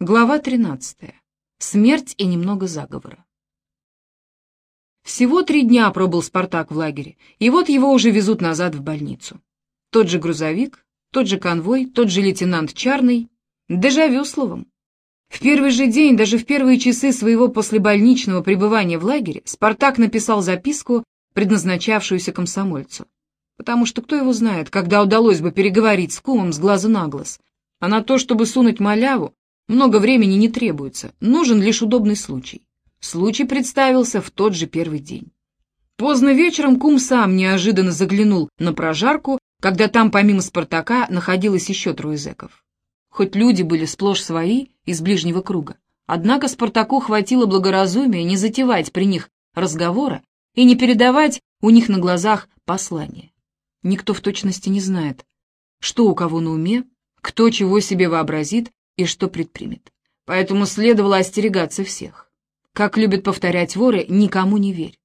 Глава 13. Смерть и немного заговора. Всего три дня пробыл Спартак в лагере, и вот его уже везут назад в больницу. Тот же грузовик, тот же конвой, тот же лейтенант Чарный. Дежавю словом. В первый же день, даже в первые часы своего послебольничного пребывания в лагере, Спартак написал записку, предназначавшуюся комсомольцу. Потому что кто его знает, когда удалось бы переговорить с кумом с глазу на глаз, а на то, чтобы сунуть маляву, много времени не требуется, нужен лишь удобный случай. Случай представился в тот же первый день. Поздно вечером кум сам неожиданно заглянул на прожарку, когда там помимо Спартака находилось еще трое зэков. Хоть люди были сплошь свои, из ближнего круга, однако Спартаку хватило благоразумия не затевать при них разговора и не передавать у них на глазах послание. Никто в точности не знает, что у кого на уме, кто чего себе вообразит и что предпримет. Поэтому следовало остерегаться всех. Как любят повторять воры, никому не верь.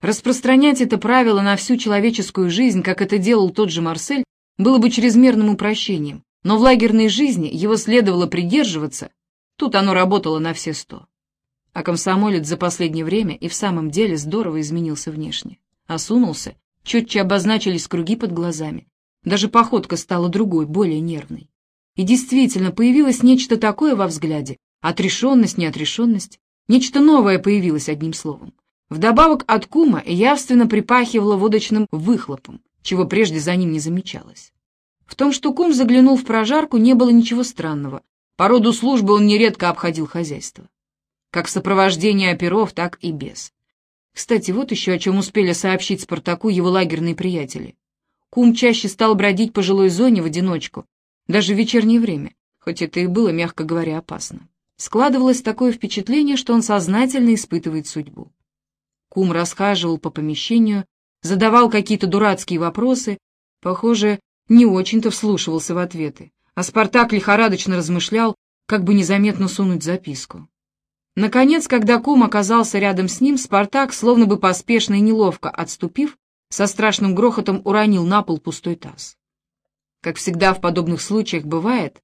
Распространять это правило на всю человеческую жизнь, как это делал тот же Марсель, было бы чрезмерным упрощением, но в лагерной жизни его следовало придерживаться, тут оно работало на все сто. А комсомолец за последнее время и в самом деле здорово изменился внешне. Осунулся, четче обозначились круги под глазами, даже походка стала другой, более нервной. И действительно, появилось нечто такое во взгляде, отрешенность, неотрешенность, нечто новое появилось одним словом. Вдобавок от кума явственно припахивало водочным выхлопом, чего прежде за ним не замечалось. В том, что кум заглянул в прожарку, не было ничего странного. По роду службы он нередко обходил хозяйство. Как в оперов, так и без. Кстати, вот еще о чем успели сообщить Спартаку его лагерные приятели. Кум чаще стал бродить по жилой зоне в одиночку, даже в вечернее время, хоть это и было, мягко говоря, опасно. Складывалось такое впечатление, что он сознательно испытывает судьбу. Кум расхаживал по помещению, задавал какие-то дурацкие вопросы, похоже, не очень-то вслушивался в ответы, а Спартак лихорадочно размышлял, как бы незаметно сунуть записку. Наконец, когда кум оказался рядом с ним, Спартак, словно бы поспешно и неловко отступив, со страшным грохотом уронил на пол пустой таз. Как всегда в подобных случаях бывает,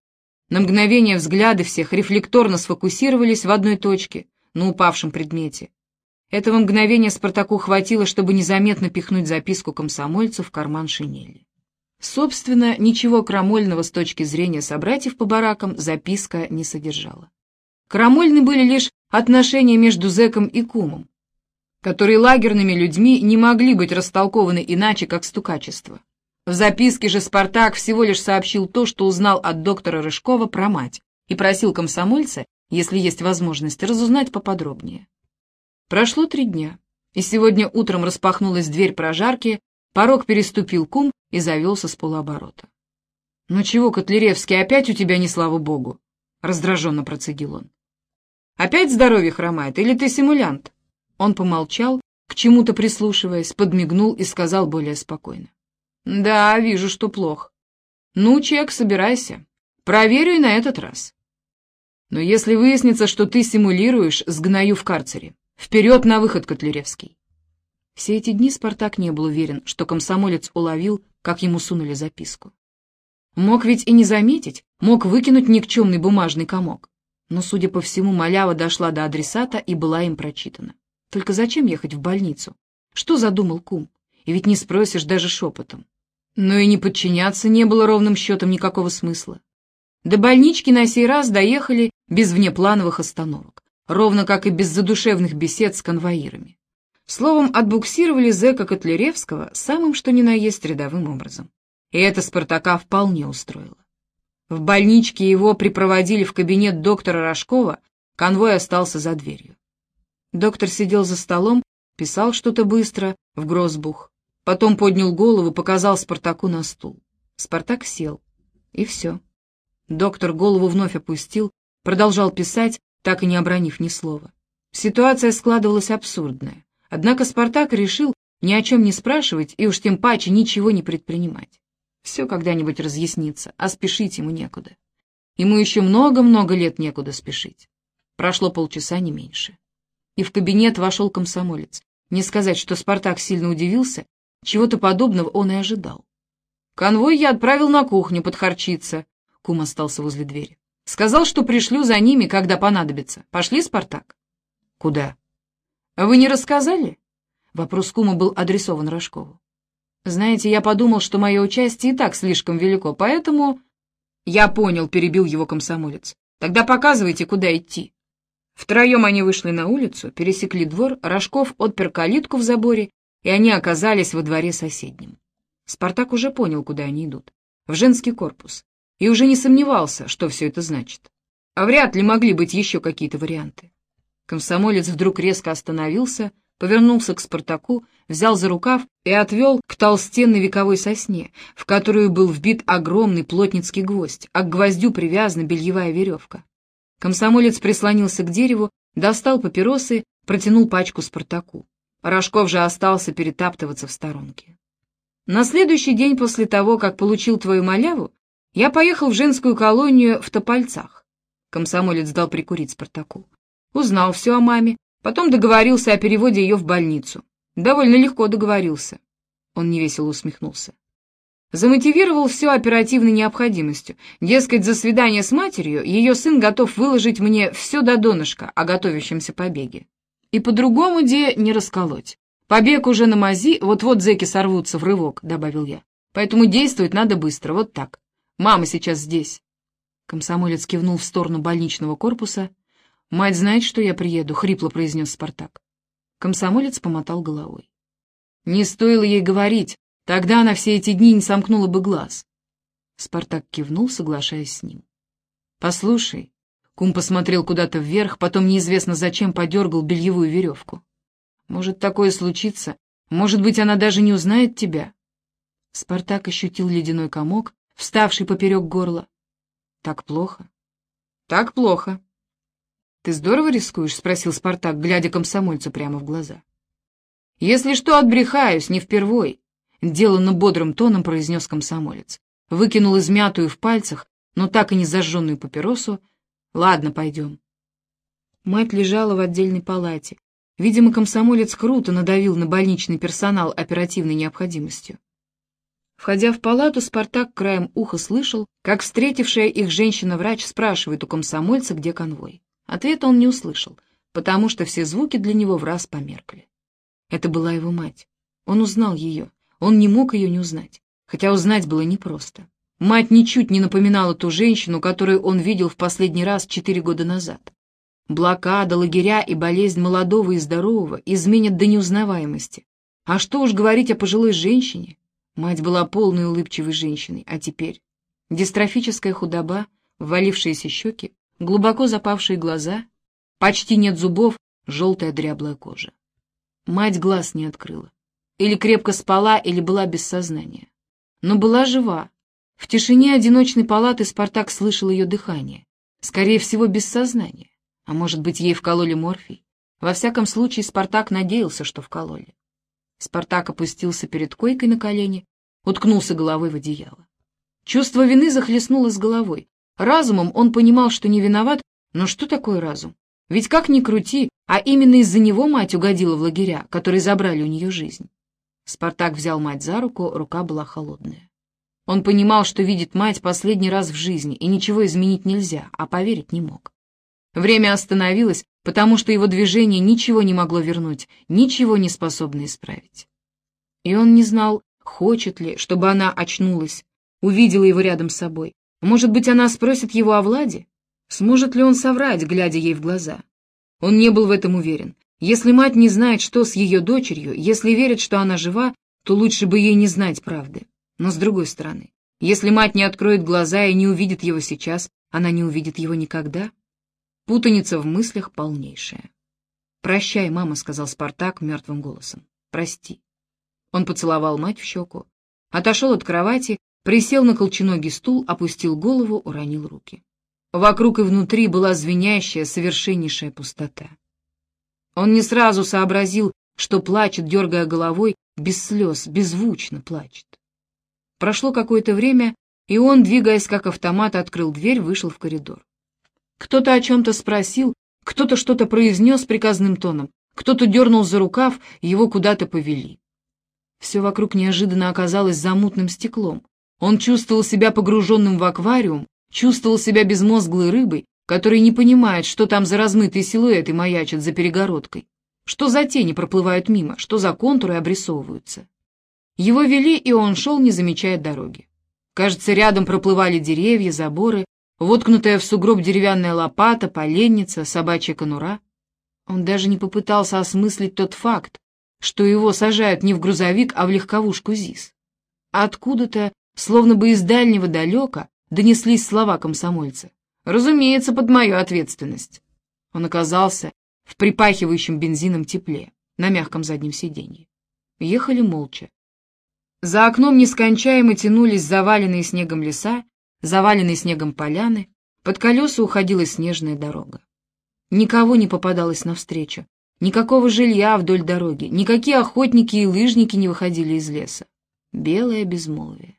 на мгновение взгляды всех рефлекторно сфокусировались в одной точке, на упавшем предмете. Этого мгновения Спартаку хватило, чтобы незаметно пихнуть записку комсомольцу в карман шинели. Собственно, ничего крамольного с точки зрения собратьев по баракам записка не содержала. Крамольны были лишь отношения между зэком и кумом, которые лагерными людьми не могли быть растолкованы иначе, как стукачество. В записке же Спартак всего лишь сообщил то, что узнал от доктора Рыжкова про мать, и просил комсомольца, если есть возможность, разузнать поподробнее. Прошло три дня, и сегодня утром распахнулась дверь прожарки, порог переступил кум и завелся с полуоборота. «Ну чего, Котляревский, опять у тебя не слава богу?» — раздраженно процедил он. «Опять здоровье хромает, или ты симулянт?» Он помолчал, к чему-то прислушиваясь, подмигнул и сказал более спокойно. Да, вижу, что плохо. Ну, Чек, собирайся. Проверю и на этот раз. Но если выяснится, что ты симулируешь, сгною в карцере. Вперед на выход, Котляревский. Все эти дни Спартак не был уверен, что комсомолец уловил, как ему сунули записку. Мог ведь и не заметить, мог выкинуть никчемный бумажный комок. Но, судя по всему, малява дошла до адресата и была им прочитана. Только зачем ехать в больницу? Что задумал кум? И ведь не спросишь даже шепотом. Но и не подчиняться не было ровным счетом никакого смысла. До больнички на сей раз доехали без внеплановых остановок, ровно как и без задушевных бесед с конвоирами. Словом, отбуксировали зэка Котляревского самым что ни на есть рядовым образом. И это Спартака вполне устроило. В больничке его припроводили в кабинет доктора Рожкова, конвой остался за дверью. Доктор сидел за столом, писал что-то быстро, в грозбух. Потом поднял голову, показал Спартаку на стул. Спартак сел. И все. Доктор голову вновь опустил, продолжал писать, так и не обронив ни слова. Ситуация складывалась абсурдная. Однако Спартак решил ни о чем не спрашивать и уж тем паче ничего не предпринимать. Все когда-нибудь разъяснится, а спешить ему некуда. Ему еще много-много лет некуда спешить. Прошло полчаса, не меньше. И в кабинет вошел комсомолец. Не сказать, что Спартак сильно удивился, чего-то подобного он и ожидал. «Конвой я отправил на кухню подхарчиться», — кум остался возле двери. Сказал, что пришлю за ними, когда понадобится. Пошли, Спартак? Куда? Вы не рассказали? Вопрос кума был адресован Рожкову. Знаете, я подумал, что мое участие и так слишком велико, поэтому... Я понял, перебил его комсомолец. Тогда показывайте, куда идти. Втроем они вышли на улицу, пересекли двор, Рожков отпер калитку в заборе, и они оказались во дворе соседнем. Спартак уже понял, куда они идут. В женский корпус и уже не сомневался, что все это значит. А вряд ли могли быть еще какие-то варианты. Комсомолец вдруг резко остановился, повернулся к Спартаку, взял за рукав и отвел к толстенной вековой сосне, в которую был вбит огромный плотницкий гвоздь, а к гвоздю привязана бельевая веревка. Комсомолец прислонился к дереву, достал папиросы, протянул пачку Спартаку. Рожков же остался перетаптываться в сторонке. На следующий день после того, как получил твою маляву, я поехал в женскую колонию в Топольцах. Комсомолец дал прикурить Спартаку. Узнал все о маме, потом договорился о переводе ее в больницу. Довольно легко договорился. Он невесело усмехнулся. Замотивировал все оперативной необходимостью. Дескать, за свидание с матерью ее сын готов выложить мне все до донышка о готовящемся побеге. И по-другому де не расколоть. Побег уже на мази, вот-вот зэки сорвутся в рывок, — добавил я. Поэтому действовать надо быстро, вот так. Мама сейчас здесь. Комсомолец кивнул в сторону больничного корпуса. «Мать знает, что я приеду», — хрипло произнес Спартак. Комсомолец помотал головой. «Не стоило ей говорить, тогда она все эти дни не сомкнула бы глаз». Спартак кивнул, соглашаясь с ним. «Послушай», — Кум посмотрел куда-то вверх, потом неизвестно зачем подергал бельевую веревку. «Может, такое случится? Может быть, она даже не узнает тебя?» Спартак ощутил ледяной комок, вставший поперек горла. Так плохо? Так плохо. Ты здорово рискуешь? Спросил Спартак, глядя комсомольцу прямо в глаза. Если что, отбрехаюсь, не впервой. Деланно бодрым тоном произнес комсомолец. Выкинул измятую в пальцах, но так и не зажженную папиросу. Ладно, пойдем. Мать лежала в отдельной палате. Видимо, комсомолец круто надавил на больничный персонал оперативной необходимостью. Входя в палату, Спартак краем уха слышал, как встретившая их женщина-врач спрашивает у комсомольца, где конвой. Ответа он не услышал, потому что все звуки для него в раз померкли. Это была его мать. Он узнал ее. Он не мог ее не узнать, хотя узнать было непросто. Мать ничуть не напоминала ту женщину, которую он видел в последний раз четыре года назад. Блокада, лагеря и болезнь молодого и здорового изменят до неузнаваемости. А что уж говорить о пожилой женщине, Мать была полной улыбчивой женщиной, а теперь дистрофическая худоба, ввалившиеся щеки, глубоко запавшие глаза, почти нет зубов, желтая дряблая кожа. Мать глаз не открыла. Или крепко спала, или была без сознания. Но была жива. В тишине одиночной палаты Спартак слышал ее дыхание. Скорее всего, без сознания. А может быть, ей вкололи морфий? Во всяком случае, Спартак надеялся, что вкололи. Спартак опустился перед койкой на колени, уткнулся головой в одеяло. Чувство вины захлестнуло с головой. Разумом он понимал, что не виноват, но что такое разум? Ведь как ни крути, а именно из-за него мать угодила в лагеря, которые забрали у нее жизнь. Спартак взял мать за руку, рука была холодная. Он понимал, что видит мать последний раз в жизни, и ничего изменить нельзя, а поверить не мог. Время остановилось, потому что его движение ничего не могло вернуть, ничего не способно исправить. И он не знал, хочет ли, чтобы она очнулась, увидела его рядом с собой. Может быть, она спросит его о Владе? Сможет ли он соврать, глядя ей в глаза? Он не был в этом уверен. Если мать не знает, что с ее дочерью, если верит, что она жива, то лучше бы ей не знать правды. Но с другой стороны, если мать не откроет глаза и не увидит его сейчас, она не увидит его никогда. Путаница в мыслях полнейшая. «Прощай, мама», — сказал Спартак мертвым голосом. «Прости». Он поцеловал мать в щеку, отошел от кровати, присел на колченогий стул, опустил голову, уронил руки. Вокруг и внутри была звенящая, совершеннейшая пустота. Он не сразу сообразил, что плачет, дергая головой, без слез, беззвучно плачет. Прошло какое-то время, и он, двигаясь как автомат, открыл дверь, вышел в коридор. Кто-то о чем-то спросил, кто-то что-то произнес приказным тоном, кто-то дернул за рукав, его куда-то повели. Все вокруг неожиданно оказалось замутным стеклом. Он чувствовал себя погруженным в аквариум, чувствовал себя безмозглой рыбой, которая не понимает, что там за размытые силуэты маячат за перегородкой, что за тени проплывают мимо, что за контуры обрисовываются. Его вели, и он шел, не замечая дороги. Кажется, рядом проплывали деревья, заборы, воткнутая в сугроб деревянная лопата, поленница, собачья конура. Он даже не попытался осмыслить тот факт, что его сажают не в грузовик, а в легковушку ЗИС. Откуда-то, словно бы из дальнего далека, донеслись слова комсомольца. Разумеется, под мою ответственность. Он оказался в припахивающем бензином тепле, на мягком заднем сиденье. Ехали молча. За окном нескончаемо тянулись заваленные снегом леса, заваленные снегом поляны, под колеса уходила снежная дорога. Никого не попадалось навстречу, никакого жилья вдоль дороги, никакие охотники и лыжники не выходили из леса. Белое безмолвие.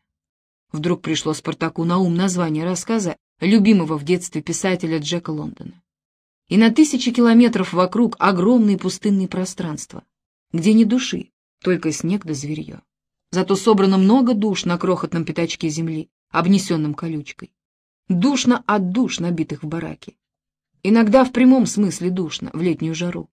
Вдруг пришло Спартаку на ум название рассказа любимого в детстве писателя Джека Лондона. И на тысячи километров вокруг огромные пустынные пространства, где ни души, только снег да зверье. Зато собрано много душ на крохотном пятачке земли, обнесенном колючкой. Душно от душ, набитых в бараке. Иногда в прямом смысле душно, в летнюю жару.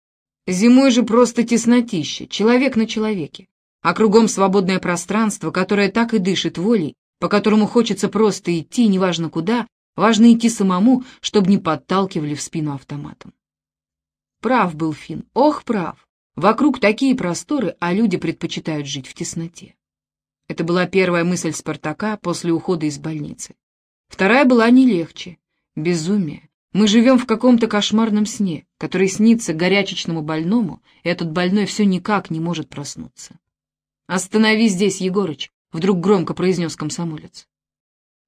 Зимой же просто теснотище, человек на человеке. А кругом свободное пространство, которое так и дышит волей, по которому хочется просто идти, неважно куда, важно идти самому, чтобы не подталкивали в спину автоматом. Прав был Фин, ох, прав. Вокруг такие просторы, а люди предпочитают жить в тесноте. Это была первая мысль Спартака после ухода из больницы. Вторая была не легче. Безумие. Мы живем в каком-то кошмарном сне, который снится горячечному больному, и этот больной все никак не может проснуться. «Останови здесь, Егорыч!» — вдруг громко произнес комсомолец.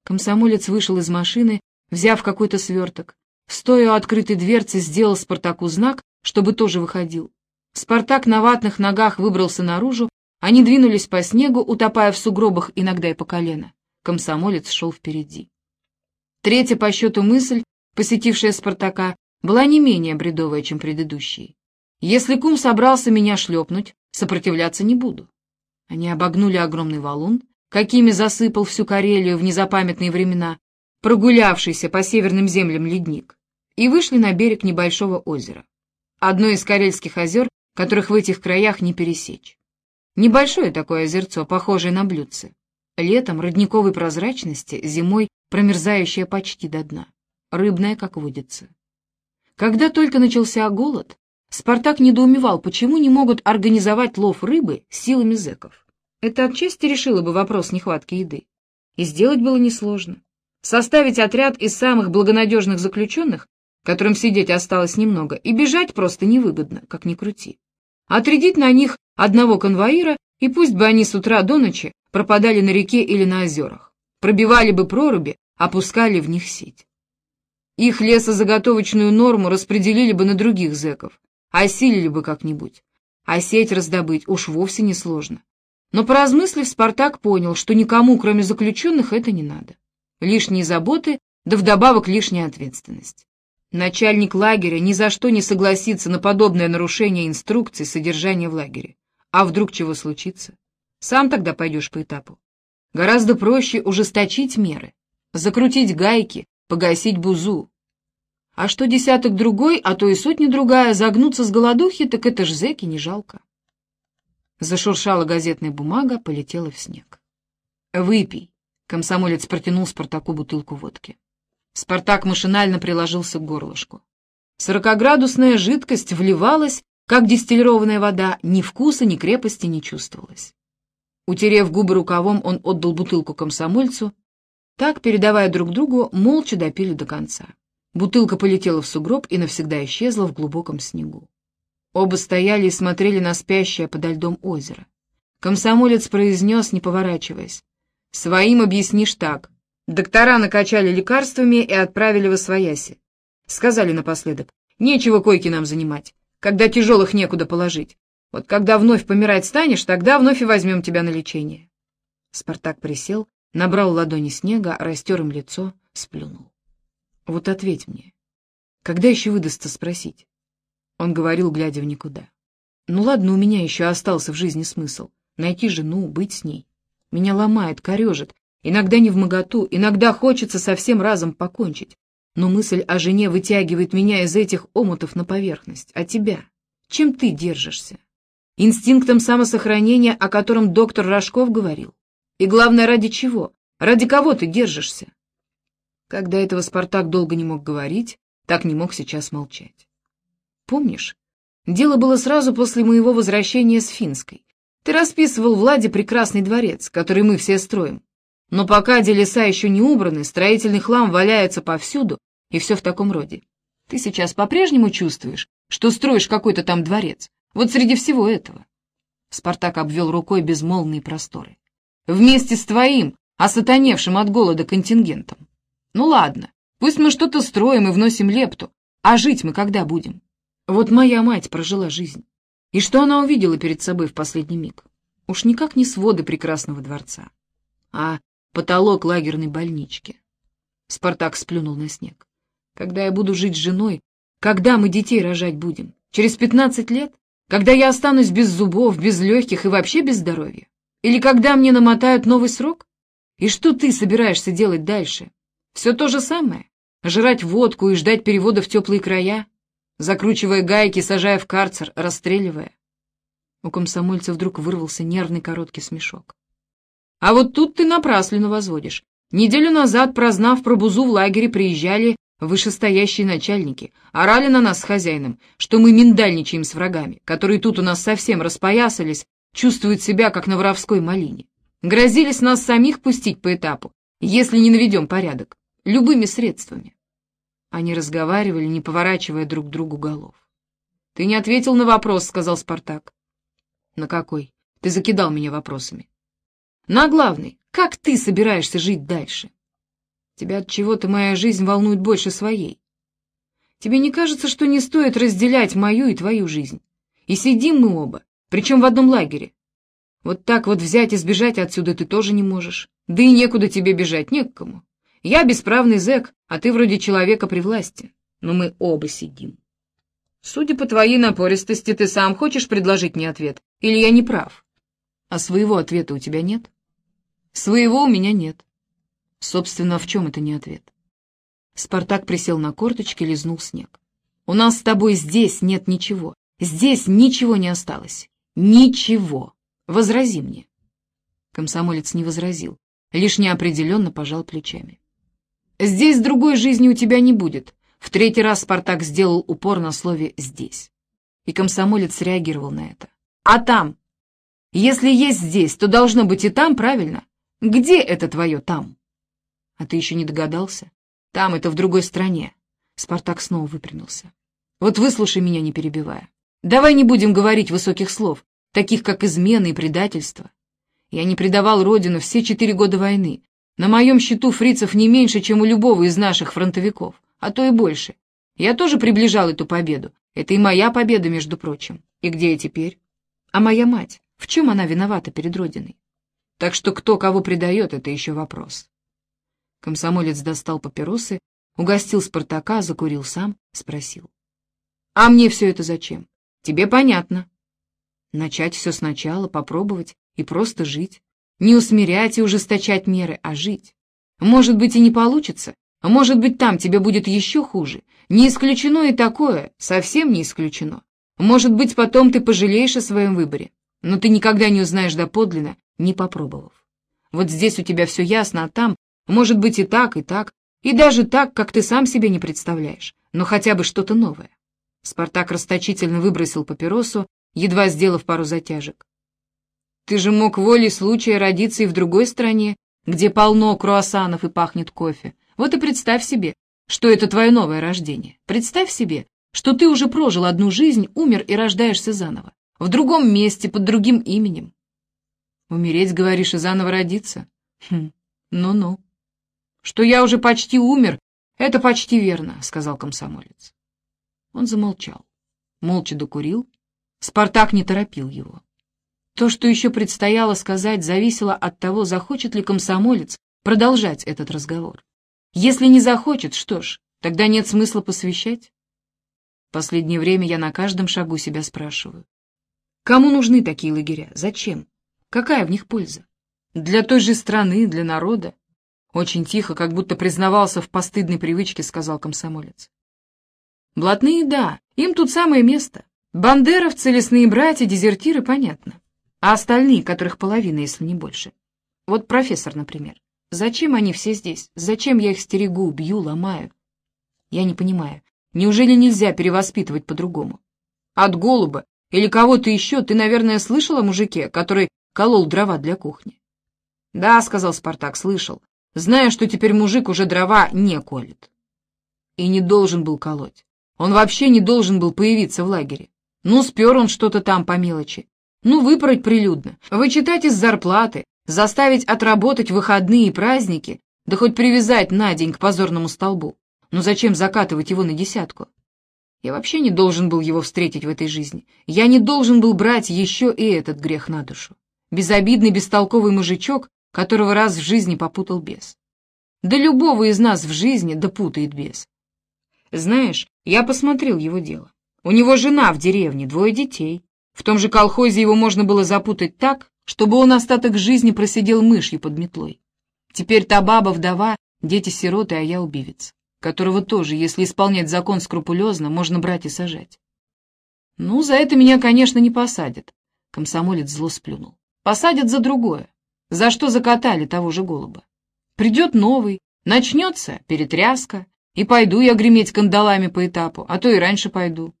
Комсомолец вышел из машины, взяв какой-то сверток. Стоя у открытой дверцы, сделал Спартаку знак, чтобы тоже выходил. Спартак на ватных ногах выбрался наружу они двинулись по снегу, утопая в сугробах иногда и по колено. Комсомолец шел впереди. Третья по счету мысль, посетившая Спартака, была не менее бредовая, чем предыдущие. Если кум собрался меня шлепнуть, сопротивляться не буду. Они обогнули огромный валун, какими засыпал всю Карелию в незапамятные времена, прогулявшийся по северным землям ледник, и вышли на берег небольшого озера. Одно из карельских озер, которых в этих краях не пересечь. Небольшое такое озерцо, похожее на блюдце. Летом родниковой прозрачности, зимой промерзающее почти до дна. Рыбное, как водится. Когда только начался голод, Спартак недоумевал, почему не могут организовать лов рыбы силами зэков. Это отчасти решило бы вопрос нехватки еды. И сделать было несложно. Составить отряд из самых благонадежных заключенных, которым сидеть осталось немного, и бежать просто невыгодно, как ни крути. Отрядить на них одного конвоира, и пусть бы они с утра до ночи пропадали на реке или на озерах, пробивали бы проруби, опускали в них сеть. Их лесозаготовочную норму распределили бы на других зэков, осилили бы как-нибудь. А сеть раздобыть уж вовсе не сложно. Но поразмыслив, Спартак понял, что никому, кроме заключенных, это не надо. Лишние заботы, да вдобавок лишняя ответственность. Начальник лагеря ни за что не согласится на подобное нарушение инструкций содержания в лагере. А вдруг чего случится? Сам тогда пойдешь по этапу. Гораздо проще ужесточить меры, закрутить гайки, погасить бузу. А что десяток другой, а то и сотни другая, загнуться с голодухи, так это ж зэки не жалко. Зашуршала газетная бумага, полетела в снег. «Выпей», — комсомолец протянул Спартаку бутылку водки. Спартак машинально приложился к горлышку. Сорокоградусная жидкость вливалась, как дистиллированная вода, ни вкуса, ни крепости не чувствовалось. Утерев губы рукавом, он отдал бутылку комсомольцу. Так, передавая друг другу, молча допили до конца. Бутылка полетела в сугроб и навсегда исчезла в глубоком снегу. Оба стояли и смотрели на спящее подо льдом озеро. Комсомолец произнес, не поворачиваясь. «Своим объяснишь так. Доктора накачали лекарствами и отправили в Освояси. Сказали напоследок, нечего койки нам занимать, когда тяжелых некуда положить. Вот когда вновь помирать станешь, тогда вновь и возьмем тебя на лечение. Спартак присел, набрал ладони снега, растер им лицо, сплюнул. Вот ответь мне, когда еще выдастся спросить? Он говорил, глядя в никуда. Ну ладно, у меня еще остался в жизни смысл. Найти жену, быть с ней. Меня ломает, корежит, Иногда не в моготу, иногда хочется совсем разом покончить. Но мысль о жене вытягивает меня из этих омутов на поверхность. А тебя? Чем ты держишься? Инстинктом самосохранения, о котором доктор Рожков говорил? И главное, ради чего? Ради кого ты держишься? Когда этого Спартак долго не мог говорить, так не мог сейчас молчать. Помнишь, дело было сразу после моего возвращения с Финской. Ты расписывал Владе прекрасный дворец, который мы все строим. Но пока леса еще не убраны, строительный хлам валяется повсюду, и все в таком роде. Ты сейчас по-прежнему чувствуешь, что строишь какой-то там дворец, вот среди всего этого. Спартак обвел рукой безмолвные просторы. Вместе с твоим, осатаневшим от голода контингентом. Ну ладно, пусть мы что-то строим и вносим лепту, а жить мы когда будем? Вот моя мать прожила жизнь. И что она увидела перед собой в последний миг? Уж никак не своды прекрасного дворца, а потолок лагерной больнички. Спартак сплюнул на снег. Когда я буду жить с женой, когда мы детей рожать будем? Через пятнадцать лет? Когда я останусь без зубов, без легких и вообще без здоровья? Или когда мне намотают новый срок? И что ты собираешься делать дальше? Все то же самое? Жрать водку и ждать перевода в теплые края? Закручивая гайки, сажая в карцер, расстреливая? У комсомольца вдруг вырвался нервный короткий смешок. А вот тут ты напрасленно возводишь. Неделю назад, прознав про бузу в лагере, приезжали вышестоящие начальники, орали на нас с хозяином, что мы миндальничаем с врагами, которые тут у нас совсем распоясались, чувствуют себя, как на воровской малине. Грозились нас самих пустить по этапу, если не наведем порядок, любыми средствами. Они разговаривали, не поворачивая друг другу голов. — Ты не ответил на вопрос, — сказал Спартак. — На какой? Ты закидал меня вопросами. — На главный. Как ты собираешься жить дальше? Тебя от чего-то моя жизнь волнует больше своей. Тебе не кажется, что не стоит разделять мою и твою жизнь? И сидим мы оба, причем в одном лагере. Вот так вот взять и сбежать отсюда ты тоже не можешь. Да и некуда тебе бежать, не к кому. Я бесправный зэк, а ты вроде человека при власти. Но мы оба сидим. Судя по твоей напористости, ты сам хочешь предложить мне ответ? Или я не прав? А своего ответа у тебя нет? Своего у меня нет. Собственно, в чем это не ответ? Спартак присел на корточки, лизнул снег. У нас с тобой здесь нет ничего. Здесь ничего не осталось. Ничего. Возрази мне. Комсомолец не возразил, лишь неопределенно пожал плечами. Здесь другой жизни у тебя не будет. В третий раз Спартак сделал упор на слове «здесь». И комсомолец реагировал на это. А там? Если есть здесь, то должно быть и там, правильно? Где это твое там? А ты еще не догадался? Там это в другой стране. Спартак снова выпрямился. Вот выслушай меня, не перебивая. Давай не будем говорить высоких слов, таких как измены и предательство. Я не предавал родину все четыре года войны. На моем счету фрицев не меньше, чем у любого из наших фронтовиков, а то и больше. Я тоже приближал эту победу. Это и моя победа, между прочим. И где я теперь? А моя мать? В чем она виновата перед Родиной? Так что кто кого предает, это еще вопрос. Комсомолец достал папиросы, угостил Спартака, закурил сам, спросил. — А мне все это зачем? Тебе понятно. Начать все сначала, попробовать и просто жить. Не усмирять и ужесточать меры, а жить. Может быть, и не получится, может быть, там тебе будет еще хуже. Не исключено и такое, совсем не исключено. Может быть, потом ты пожалеешь о своем выборе, но ты никогда не узнаешь доподлинно, не попробовав. Вот здесь у тебя все ясно, а там, может быть, и так, и так, и даже так, как ты сам себе не представляешь, но хотя бы что-то новое. Спартак расточительно выбросил папиросу, едва сделав пару затяжек. «Ты же мог волей случая родиться и в другой стране, где полно круассанов и пахнет кофе. Вот и представь себе, что это твое новое рождение. Представь себе, что ты уже прожил одну жизнь, умер и рождаешься заново, в другом месте, под другим именем. Умереть, говоришь, и заново родиться? Хм, ну-ну. Что я уже почти умер, это почти верно, — сказал комсомолец. Он замолчал, молча докурил. Спартак не торопил его. То, что еще предстояло сказать, зависело от того, захочет ли комсомолец продолжать этот разговор. Если не захочет, что ж, тогда нет смысла посвящать. Последнее время я на каждом шагу себя спрашиваю. Кому нужны такие лагеря? Зачем? Какая в них польза? Для той же страны, для народа. Очень тихо, как будто признавался в постыдной привычке, сказал комсомолец. Блатные, да, им тут самое место. Бандеровцы, лесные братья, дезертиры, понятно. А остальные, которых половина, если не больше. Вот профессор, например. Зачем они все здесь? Зачем я их стерегу, бью, ломаю? Я не понимаю. Неужели нельзя перевоспитывать по-другому? От голуба или кого-то еще ты, наверное, слышал о мужике, который колол дрова для кухни? Да, сказал Спартак, слышал, зная, что теперь мужик уже дрова не колет. И не должен был колоть. Он вообще не должен был появиться в лагере. Ну, спер он что-то там по мелочи. Ну, выпороть прилюдно, вычитать из зарплаты, заставить отработать выходные и праздники, да хоть привязать на день к позорному столбу. Но зачем закатывать его на десятку? Я вообще не должен был его встретить в этой жизни. Я не должен был брать еще и этот грех на душу. Безобидный, бестолковый мужичок, которого раз в жизни попутал бес. Да любого из нас в жизни допутает бес. Знаешь, я посмотрел его дело. У него жена в деревне, двое детей. В том же колхозе его можно было запутать так, чтобы он остаток жизни просидел мышью под метлой. Теперь та баба вдова, дети сироты, а я убивец которого тоже, если исполнять закон скрупулезно, можно брать и сажать. Ну, за это меня, конечно, не посадят. Комсомолец зло сплюнул. Посадят за другое. За что закатали того же голуба? Придет новый, начнется перетряска, и пойду я греметь кандалами по этапу, а то и раньше пойду.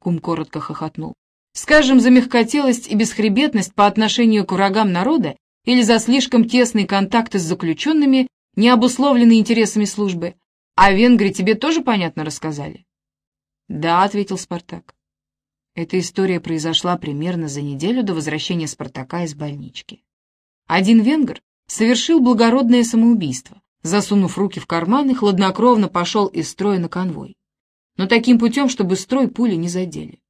Кум коротко хохотнул. Скажем, за мягкотелость и бесхребетность по отношению к врагам народа или за слишком тесные контакты с заключенными, не обусловленные интересами службы, а венгры тебе тоже понятно рассказали? Да, ответил Спартак. Эта история произошла примерно за неделю до возвращения Спартака из больнички. Один венгр совершил благородное самоубийство, засунув руки в карманы, хладнокровно пошел из строя на конвой. Но таким путем, чтобы строй пули не задели.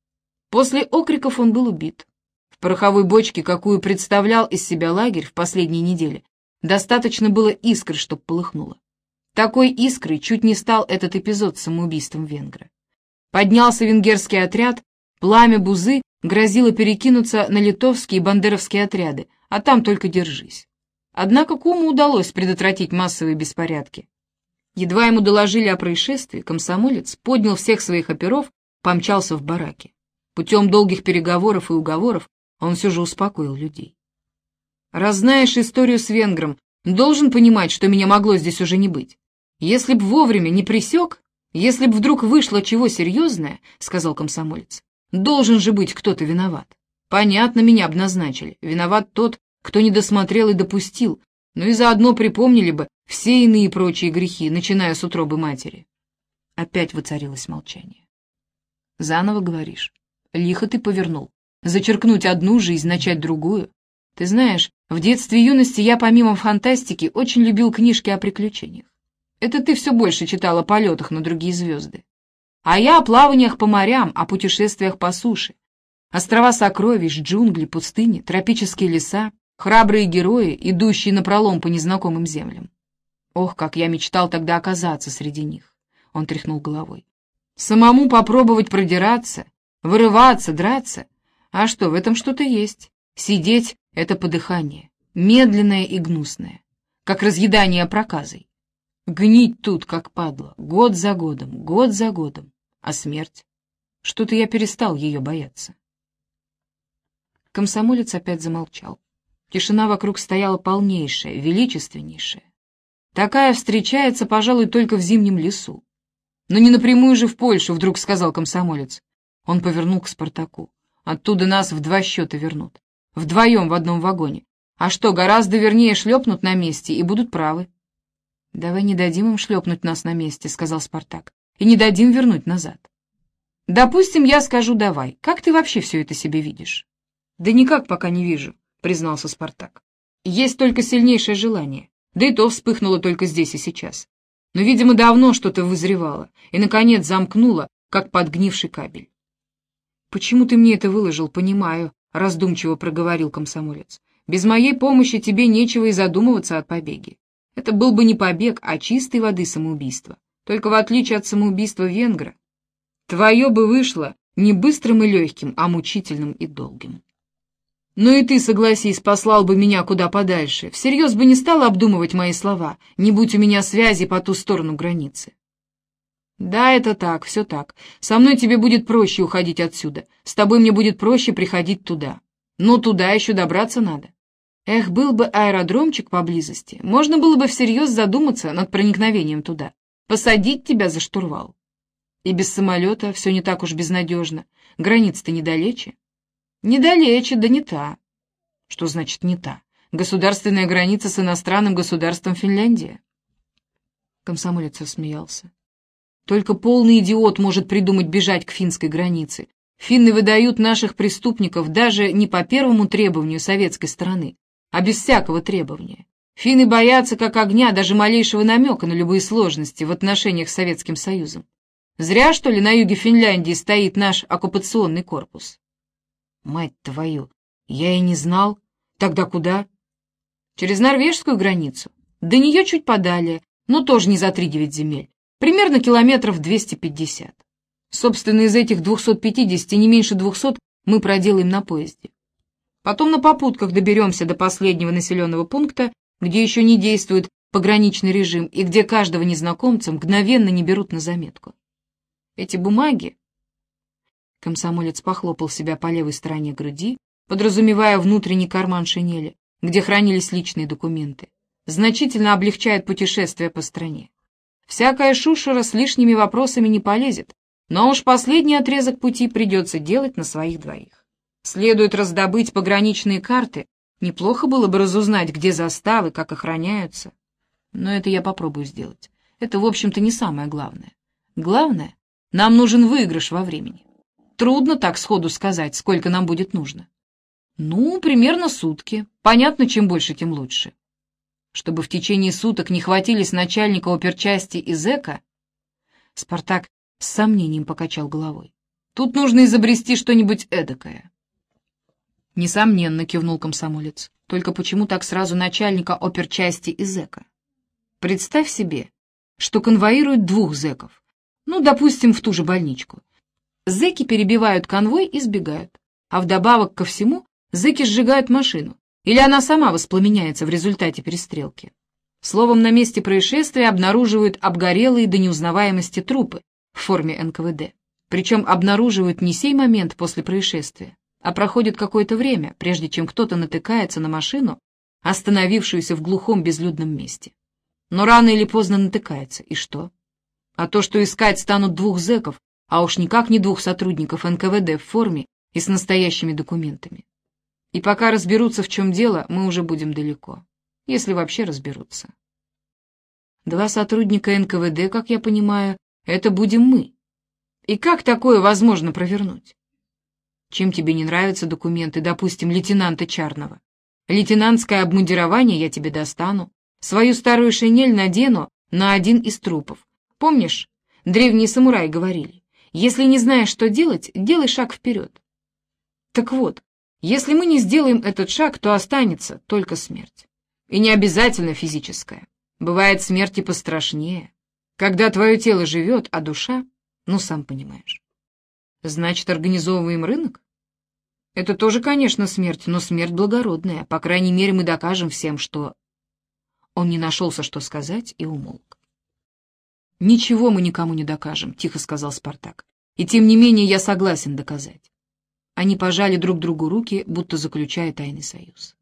После окриков он был убит. В пороховой бочке, какую представлял из себя лагерь в последние недели, достаточно было искры, чтоб полыхнуло. Такой искрой чуть не стал этот эпизод самоубийством венгра. Поднялся венгерский отряд, пламя Бузы грозило перекинуться на литовские и бандеровские отряды, а там только держись. Однако Куму удалось предотвратить массовые беспорядки. Едва ему доложили о происшествии, комсомолец поднял всех своих оперов, помчался в бараки. Путем долгих переговоров и уговоров он все же успокоил людей. «Раз знаешь историю с венгром, должен понимать, что меня могло здесь уже не быть. «Если б вовремя не присек, если б вдруг вышло чего серьезное, — сказал комсомолец, — должен же быть кто-то виноват. Понятно, меня обназначили. Виноват тот, кто не досмотрел и допустил, но и заодно припомнили бы все иные прочие грехи, начиная с утробы матери. Опять воцарилось молчание. Заново говоришь. Лихо ты повернул. Зачеркнуть одну жизнь, начать другую. Ты знаешь, в детстве и юности я помимо фантастики очень любил книжки о приключениях. Это ты все больше читал о полетах на другие звезды. А я о плаваниях по морям, о путешествиях по суше. Острова сокровищ, джунгли, пустыни, тропические леса, храбрые герои, идущие напролом по незнакомым землям. Ох, как я мечтал тогда оказаться среди них. Он тряхнул головой. Самому попробовать продираться, вырываться, драться. А что, в этом что-то есть. Сидеть — это подыхание, медленное и гнусное, как разъедание проказой. Гнить тут, как падла, год за годом, год за годом. А смерть? Что-то я перестал ее бояться. Комсомолец опять замолчал. Тишина вокруг стояла полнейшая, величественнейшая. Такая встречается, пожалуй, только в зимнем лесу. Но не напрямую же в Польшу, вдруг сказал комсомолец. Он повернул к Спартаку. Оттуда нас в два счета вернут. Вдвоем в одном вагоне. А что, гораздо вернее шлепнут на месте и будут правы. «Давай не дадим им шлепнуть нас на месте», — сказал Спартак, — «и не дадим вернуть назад». «Допустим, я скажу «давай». Как ты вообще все это себе видишь?» «Да никак пока не вижу», — признался Спартак. «Есть только сильнейшее желание, да и то вспыхнуло только здесь и сейчас. Но, видимо, давно что-то вызревало и, наконец, замкнуло, как подгнивший кабель». «Почему ты мне это выложил, понимаю», — раздумчиво проговорил комсомолец. «Без моей помощи тебе нечего и задумываться от побеги. Это был бы не побег, а чистой воды самоубийство. Только в отличие от самоубийства венгра, твое бы вышло не быстрым и легким, а мучительным и долгим. Ну и ты, согласись, послал бы меня куда подальше. Всерьез бы не стал обдумывать мои слова, не будь у меня связи по ту сторону границы. Да, это так, все так. Со мной тебе будет проще уходить отсюда. С тобой мне будет проще приходить туда. Но туда еще добраться надо. Эх, был бы аэродромчик поблизости, можно было бы всерьез задуматься над проникновением туда. Посадить тебя за штурвал. И без самолета все не так уж безнадежно. Граница-то недалече. Недалече, да не та. Что значит не та? Государственная граница с иностранным государством Финляндия. Комсомолец смеялся. Только полный идиот может придумать бежать к финской границе. Финны выдают наших преступников даже не по первому требованию советской стороны, а без всякого требования. Финны боятся как огня даже малейшего намека на любые сложности в отношениях с Советским Союзом. Зря, что ли, на юге Финляндии стоит наш оккупационный корпус? Мать твою, я и не знал. Тогда куда? Через норвежскую границу. До нее чуть подалее, но тоже не за три-девять земель. Примерно километров 250. Собственно, из этих 250 не меньше 200 мы проделаем на поезде. Потом на попутках доберемся до последнего населенного пункта, где еще не действует пограничный режим и где каждого незнакомца мгновенно не берут на заметку. Эти бумаги... Комсомолец похлопал себя по левой стороне груди, подразумевая внутренний карман шинели, где хранились личные документы, значительно облегчает путешествие по стране. Всякая шушера с лишними вопросами не полезет, но уж последний отрезок пути придется делать на своих двоих. Следует раздобыть пограничные карты. Неплохо было бы разузнать, где заставы, как охраняются. Но это я попробую сделать. Это, в общем-то, не самое главное. Главное, нам нужен выигрыш во времени. Трудно так сходу сказать, сколько нам будет нужно. Ну, примерно сутки. Понятно, чем больше, тем лучше. Чтобы в течение суток не хватились начальника оперчасти и зэка, Спартак с сомнением покачал головой. Тут нужно изобрести что-нибудь эдакое. Несомненно, кивнул комсомолец. Только почему так сразу начальника оперчасти и зэка? Представь себе, что конвоируют двух зэков. Ну, допустим, в ту же больничку. Зэки перебивают конвой и сбегают. А вдобавок ко всему, зэки сжигают машину. Или она сама воспламеняется в результате перестрелки. Словом, на месте происшествия обнаруживают обгорелые до неузнаваемости трупы в форме НКВД. Причем обнаруживают не сей момент после происшествия, а проходит какое-то время, прежде чем кто-то натыкается на машину, остановившуюся в глухом безлюдном месте. Но рано или поздно натыкается, и что? А то, что искать станут двух зэков, а уж никак не двух сотрудников НКВД в форме и с настоящими документами. И пока разберутся, в чем дело, мы уже будем далеко, если вообще разберутся. Два сотрудника НКВД, как я понимаю, это будем мы. И как такое возможно провернуть? Чем тебе не нравятся документы, допустим, лейтенанта Чарного? Лейтенантское обмундирование я тебе достану. Свою старую шинель надену на один из трупов. Помнишь, древние самураи говорили, если не знаешь, что делать, делай шаг вперед. Так вот, если мы не сделаем этот шаг, то останется только смерть. И не обязательно физическая. Бывает смерть и пострашнее. Когда твое тело живет, а душа, ну, сам понимаешь. Значит, организовываем рынок? Это тоже, конечно, смерть, но смерть благородная. По крайней мере, мы докажем всем, что... Он не нашелся, что сказать, и умолк. «Ничего мы никому не докажем», — тихо сказал Спартак. «И тем не менее я согласен доказать». Они пожали друг другу руки, будто заключая тайный союз.